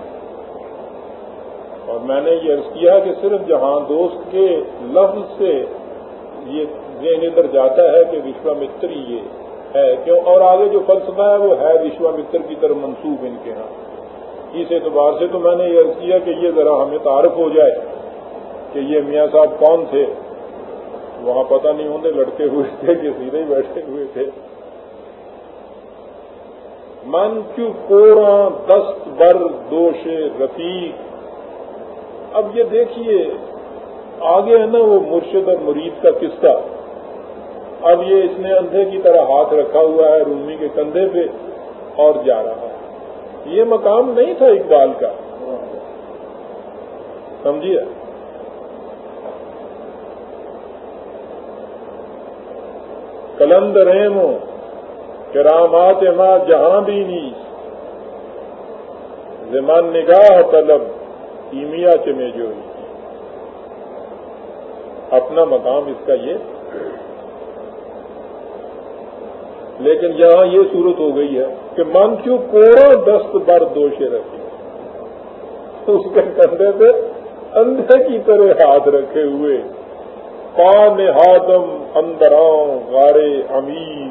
اور میں نے یہ عرض کیا کہ صرف جہاں دوست کے لفظ سے یہ ذہن ادھر جاتا ہے کہ وشوامتری یہ ہے کیوں؟ اور آگے جو فلسفہ ہے وہ ہے وشوامتر کی طرف منسوخ ان کے ہاں۔ اس اعتبار سے تو میں نے یہ عرض کیا کہ یہ ذرا ہمیں تعارف ہو جائے کہ یہ میاں صاحب کون تھے۔ وہاں پتہ نہیں ہونے لڑکے ہوئے تھے کہ سیدھے ہی بیٹھے ہوئے تھے۔ من کیوں کوڑا دست بر دوش رفیق؟ اب یہ دیکھیے، آگے ہے نا وہ مرشد اور مرید کا قصہ۔ اب یہ اس نے اندھے کی طرح ہاتھ رکھا ہوا ہے رومی کے کندھے پہ اور جا رہا ہے۔ یہ مقام نہیں تھا اقبال کا۔ سمجھیے؟ کلند ریمو کرامات ماں جہاں بھی نیس زمان نگاہ طلب کیمیا چمے جو اپنا مقام اس کا یہ۔ لیکن یہاں یہ صورت ہو گئی ہے کہ من کیوں کوڑا دست بر دوشے رکھے؟ اس کے کندھے پہ اندھے کی طرح ہاتھ رکھے ہوئے۔ پان ہادم اندراؤں غارے امیر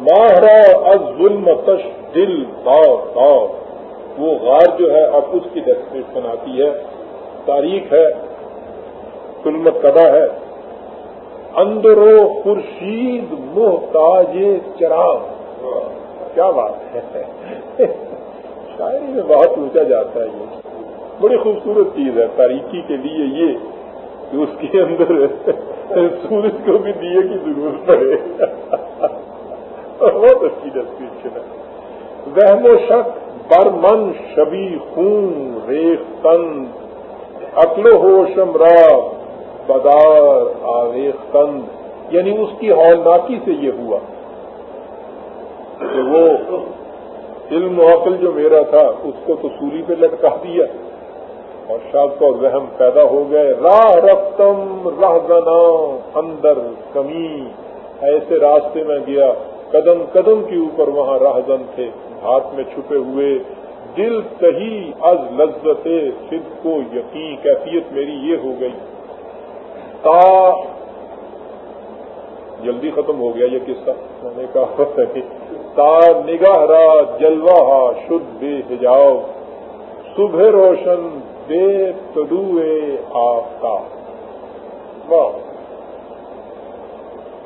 ماہرا از ظلم تش دل باؤ باؤ وہ غار جو ہے اب اس کی ڈسکریپشن بناتی ہے۔ تاریخ ہے، ظلمت کدا ہے۔ اندرو خورشید محتاج چراغ۔ کیا بات ہے؟ شاعری میں بہت اونچا جاتا ہے یہ۔ بڑی خوبصورت چیز ہے تاریخی کے لیے یہ کہ اس کے اندر سورج کو بھی دیے کی ضرورت پڑے۔ بہت اچھی ڈسکرپشن ہے۔ وہم و شک برمن شبی خون ریخ تند اکل ہوشم را بدار آویخ یعنی اس کی ہولناکی سے یہ ہوا کہ وہ علم و عقل جو میرا تھا، اس کو تو سوری پہ لٹکا دیا اور شاق اور رحم پیدا ہو گئے۔ راہ رفتم، راہ گنا اندر کمی۔ ایسے راستے میں گیا، قدم قدم کے اوپر وہاں راہزن تھے۔ ہاتھ میں چھپے ہوئے، دل کہی از لذت صد کو یقین، کیفیت میری یہ ہو گئی۔ تا جلدی ختم ہو گیا یہ قصہ۔ میں نے کہا، تا نگاہ را جلوہ شد بے حجاب، صبح روشن بے طلوع آفتاب۔ واہ۔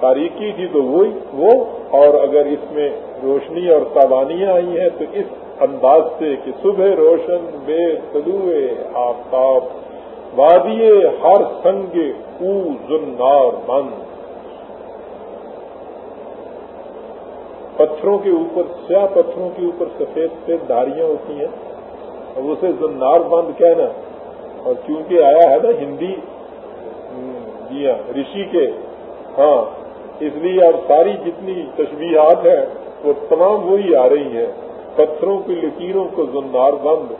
تاریخی تھی تو وہی، وہ، اور اگر اس میں روشنی اور تابانیاں آئی ہیں تو اس انداز سے کہ صبح روشن بے طلوع آفتاب۔ وادی ہر سنگ او زنار مند پتھروں کے اوپر، سیاہ پتھروں کے اوپر سفید سفید دھاریاں ہوتی ہیں۔ اب اسے زنار بند کہنا اور کیونکہ آیا ہے نا ہندی جی ہاں رشی کے ہاں اس لیے اب ساری جتنی تشبیہات ہیں، وہ تمام وہی آ رہی ہیں۔ پتھروں کی لکیروں کو زنار بند۔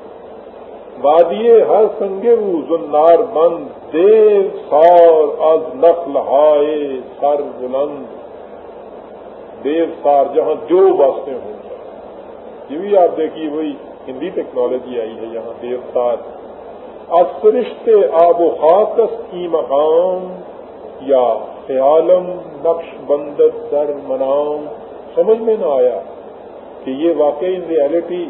وادی ہر سنگے زنار بند، دیو سار از نقل ہائے سر بلند۔ دیو سار جہاں جو بستے ہوں یہ بھی آپ دیکھیے وہی ہندی ٹیکنالوجی آئی ہے یہاں دیوتار اسرشت آب و خاکس کی مقام، یا خیالم نقش بندت در منام۔ سمجھ میں نہ آیا کہ یہ واقعی ان ریالٹی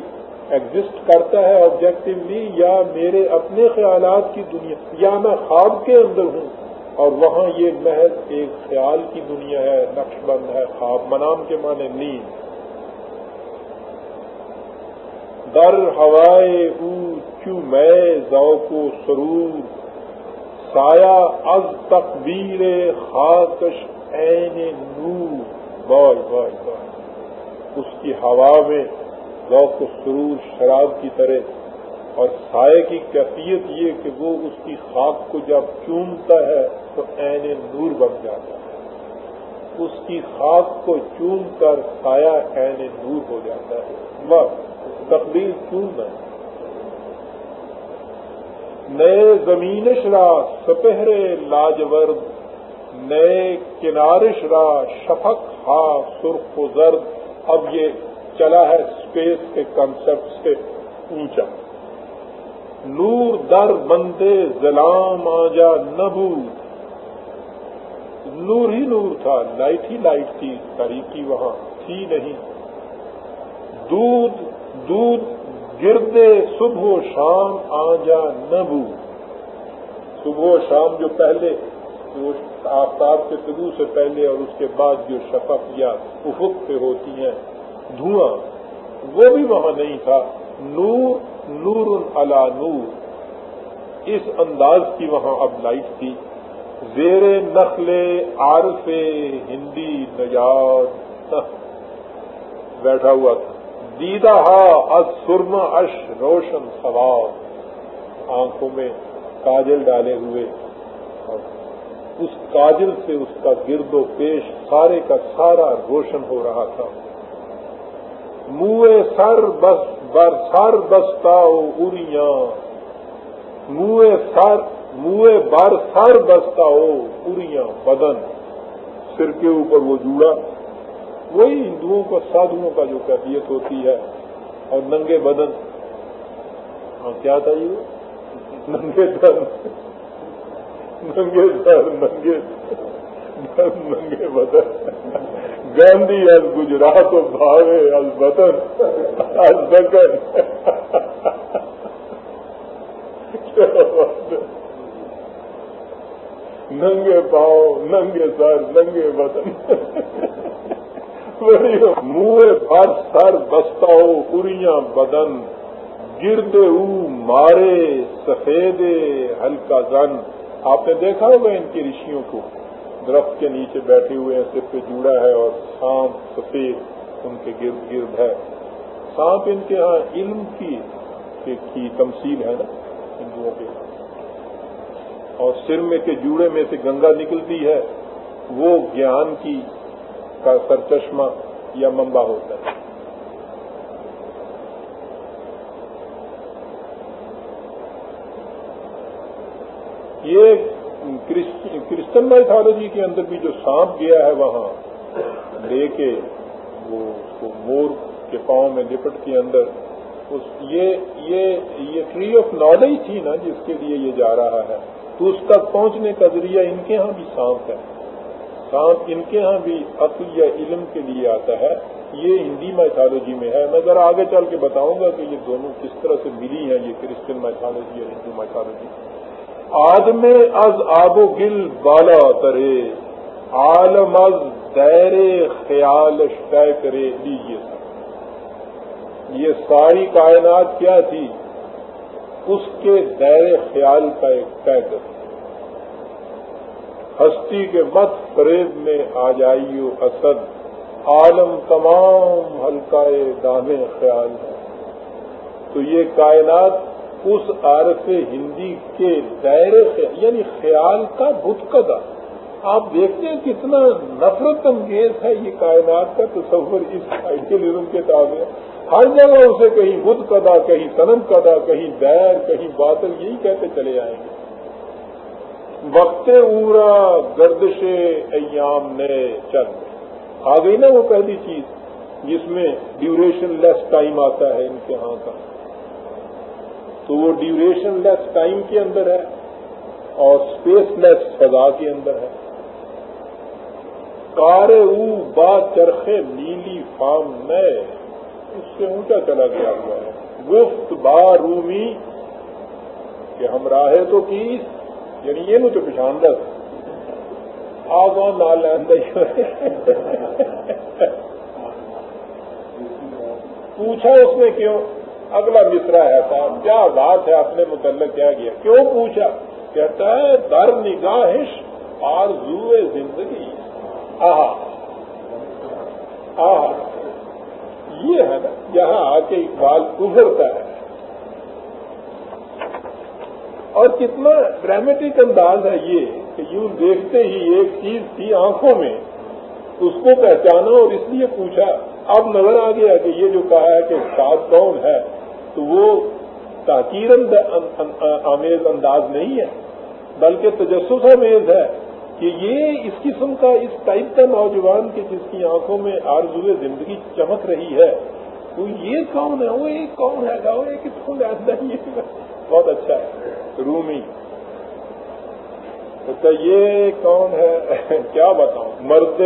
ایگزسٹ کرتا ہے آبجیکٹولی یا میرے اپنے خیالات کی دنیا، یا میں خواب کے اندر ہوں، اور وہاں یہ محض ایک خیال کی دنیا ہے نقش بند ہے، خواب، منام کے معنی نیند در ہوائے او چو میں ذوق و سرور، سایہ از تقبیر خاکش عین نور۔ بال بال بال اس کی ہوا میں ذوق و سرور شراب کی طرح اور سائے کی کیفیت یہ کہ وہ اس کی خاک کو جب چومتا ہے تو عین نور بن جاتا ہے۔ اس کی خاک کو چوم کر سایہ عین نور ہو جاتا ہے۔ بس، تقدیر چوننا نئے زمینش را سپہرے لاجورد، نئے کنارش را شفق ہا سرخ و زرد۔ اب یہ چلا ہے اسپیس کے کنسپٹ سے اونچا۔ نور در بندے زلام آجا نبو نور ہی نور تھا لائٹ ہی لائٹ تھی تاریخی وہاں تھی نہیں۔ دودھ دودھ گردے صبح و شام آجا نبو صبح و شام جو پہلے آفتاب کے طلوع سے پہلے اور اس کے بعد جو شفق یا افق پہ ہوتی ہیں دھواں، وہ بھی وہاں نہیں تھا۔ نور نور علا نور۔ اس انداز کی وہاں اب لائٹ تھی۔ زیر نخل عارف ہندی نجات بیٹھا ہوا تھا۔ دیدہ از سرما اش روشن سوار آنکھوں میں کاجل ڈالے ہوئے۔ اس کاجل سے اس کا گرد و پیش سارے کا سارا روشن ہو رہا تھا۔ منہ سر بس بر سر بستا اریاں۔ منہ سر منہ بر سر بستا ہو اریاں بدن۔ سر کے اوپر وہ جوڑا۔ وہی ہندوؤں کو سادھوؤں کا جو کیفیت ہوتی ہے اور ننگے بدن۔ ہاں کیا تھا یہ؟ ننگے در ننگے در ننگے ننگے بدن۔ گاندھی از گجرات و بھاوے از بدن از بکن ننگے پاؤ، ننگے سر، ننگے بدن منہ بھر سر بستا ہو اریاں بدن۔ گردے او مارے سفید ہلکا زن۔ آپ نے دیکھا ہوگا ان کے رشیوں کو؟ درخت کے نیچے بیٹھے ہوئے ہیں، سر پہ جوڑا ہے اور سانپ سفید ان کے گرد گرد ہے۔ سانپ ان کے ہاں علم کی کی تمثیل ہے نا ہندوؤں کے۔ اور سر میں کے جوڑے میں سے گنگا نکلتی ہے، وہ گیان کی کا سرچشمہ یا ممبا ہوتا ہے۔ یہ کرسچن مائتھالوجی کے اندر بھی جو سانپ گیا ہے وہاں لے کے، وہ اس کو مور کے پاؤں میں لپٹ کے اندر، اس یہ یہ یہ ٹری آف نالج تھی نا جس کے لیے یہ جا رہا ہے۔ تو اس تک پہنچنے کا ذریعہ ان کے ہاں بھی سانپ ہے۔ سانپ ان کے ہاں بھی عقل یا علم کے لیے آتا ہے۔ یہ ہندی مائتھالوجی میں ہے۔ میں ذرا آگے چل کے بتاؤں گا کہ یہ دونوں کس طرح سے ملی ہیں یہ کرسچن مائتھالوجی اور ہندو مائتھالوجی آدم از آب و گل بالا ترے، عالم از دیر خیال طے کرے لیجیے یہ ساری کائنات کیا تھی؟ اس کے دیر خیال کا ایک طے کر ہستی کے مت فریب میں آ جائیو اسد عالم تمام ہلکائے دامے خیال۔ ہے تو یہ کائنات اس عارف ہندی کے دائرے سے یعنی خیال کا بت قدا آپ دیکھتے ہیں کتنا نفرت انگیز ہے یہ کائنات کا تصور اس آئیڈیلزم کے تابع۔ ہر جگہ اسے کہیں بت قدا کہیں سنم قدا کہیں دیر کہیں بادل یہی کہتے چلے آئیں گے۔ وقت اورا، گردش ایام نے چند۔ آ گئی نا وہ پہلی چیز، جس میں ڈیوریشن لیس ٹائم آتا ہے ان کے ہاں کا۔ تو وہ ڈیوریشن لیس ٹائم کے اندر ہے اور اسپیس لیس فضا کے اندر ہے۔ کار او با چرخے نیلی فام نئے اس سے اونچا چلا گیا ہوا ہے۔ گفت با رومی کہ ہم راہے تو کیس یعنی یہ مجھے پچھان رہا آگاہ نال پوچھا اس نے کیوں؟ اگلا مصرا ہے صاحب، کیا بات ہے؟ اپنے متعلق کیا گیا؟ کیوں پوچھا؟ کہتا ہے، در نگاہش اور زندگی۔ آہا۔ آہا۔ یہ ہے نا، یہاں آ کے اقبال ابھرتا ہے۔ اور کتنا ڈرامیٹک انداز ہے یہ کہ یوں دیکھتے ہی ایک چیز تھی آنکھوں میں، اس کو پہچانا اور اس لیے پوچھا، اب نظر آ گیا کہ یہ جو کہا ہے کہ ساتھ کون ہے؟ تو وہ تاکیر آمیز انداز نہیں ہے، بلکہ تجسس آمیز ہے کہ یہ اس قسم کا اس ٹائپ کا نوجوان کے جس کی آنکھوں میں آرزو زندگی چمک رہی ہے، وہ یہ کون ہے؟ وہ ایک کون ہے گا؟ وہ ایک اس کو نہیں بہت اچھا ہے۔ رومی۔ اچھا یہ کون ہے؟ کیا بتاؤں؟ مرد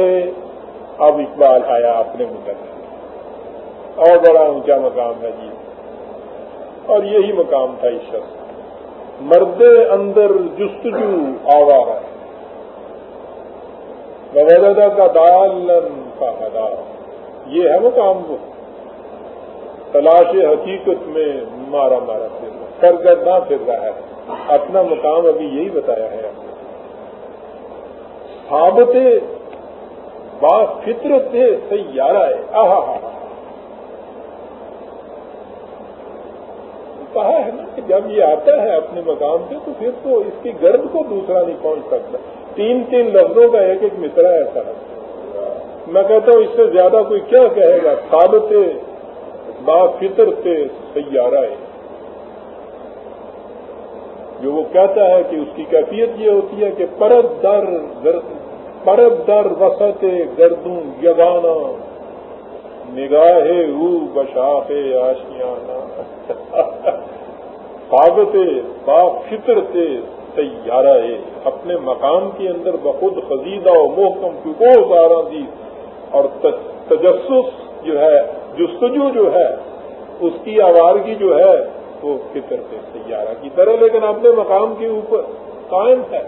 اب اقبال آیا اپنے مقدمے اور بڑا اونچا مقام ہے جی۔ اور یہی مقام تھا اس شخص مرد اندر جستجو آوا ہے۔ بغیرہ کا دالن کا ادا یہ ہے مقام وہ۔ تلاش حقیقت میں مارا مارا پھر رہا سرگرداں پھر رہا ہے۔ اپنا مقام ابھی یہی بتایا ہے۔ آپ ثابت با فطرت سیارہ ہے۔ آہا ہا۔ کہا ہے نا کہ جب یہ آتا ہے اپنے مقام پہ تو پھر تو اس کی گرد کو دوسرا نہیں پہنچ سکتا۔ تین تین لفظوں کا ایک ایک مصرا ایسا ہے میں کہتا ہوں اس سے زیادہ کوئی کیا کہے گا؟ ثابت با فطر سے سیارہ ہے۔ جو وہ کہتا ہے کہ اس کی کیفیت یہ ہوتی ہے کہ پرت در پرت در وسط گردوں یگانا نگاہ او بشاف آشیانہ ثابت با فطر سے سیارہ ہے۔ اپنے مقام کے اندر بخود خزیدہ و محکم کی کو سارا دی اور تجسس جو ہے، جستجو جو ہے، اس کی آوارگی جو ہے، وہ فطر سے سیارہ کی طرح لیکن اپنے مقام کے اوپر قائم ہے۔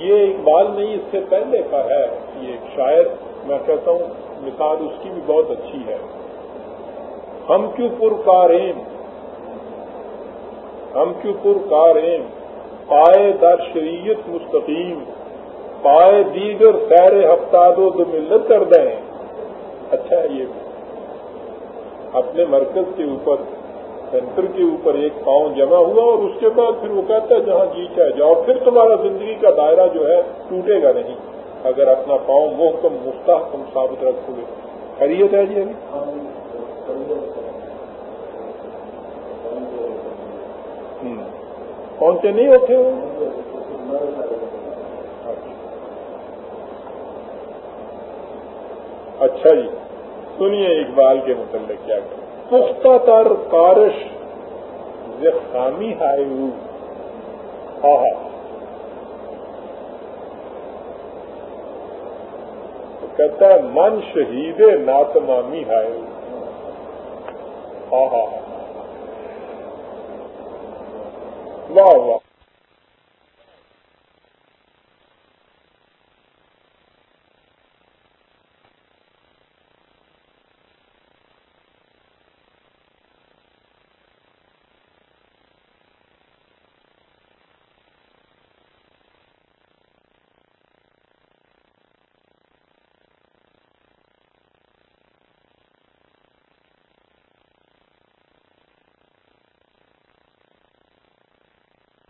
یہ اقبال نہیں، اس سے پہلے کا ہے۔ یہ ایک شاعر، میں کہتا ہوں، مثال اس کی بھی بہت اچھی ہے۔ ہم کیوں پر کاریم ہم کیوں پر کاریم پائے در شریعت مستقیم، پائے دیگر سیر ہفتہ دو دو ملت کر دیں۔ اچھا ہے یہ بھی۔ اپنے مرکز کے اوپر، سینٹر کے اوپر ایک پاؤں جمع ہوا اور اس کے بعد پھر وہ کہتا ہے، جہاں جی چاہے جاؤ، پھر تمہارا زندگی کا دائرہ جو ہے ٹوٹے گا نہیں۔ اگر اپنا پاؤں محکم مستحکم ثابت رکھو گے۔ خیریت ہے جی ابھی؟ پہنچے نہیں ہوتے اچھا جی سنیے اقبال کے متعلق کیا کہ پختہ تر کارش خامی ہائے ہاں, ہاں۔ کہتا ہے، من شہید ناتمامی ہائے ہاں ہاں۔ واہ واہ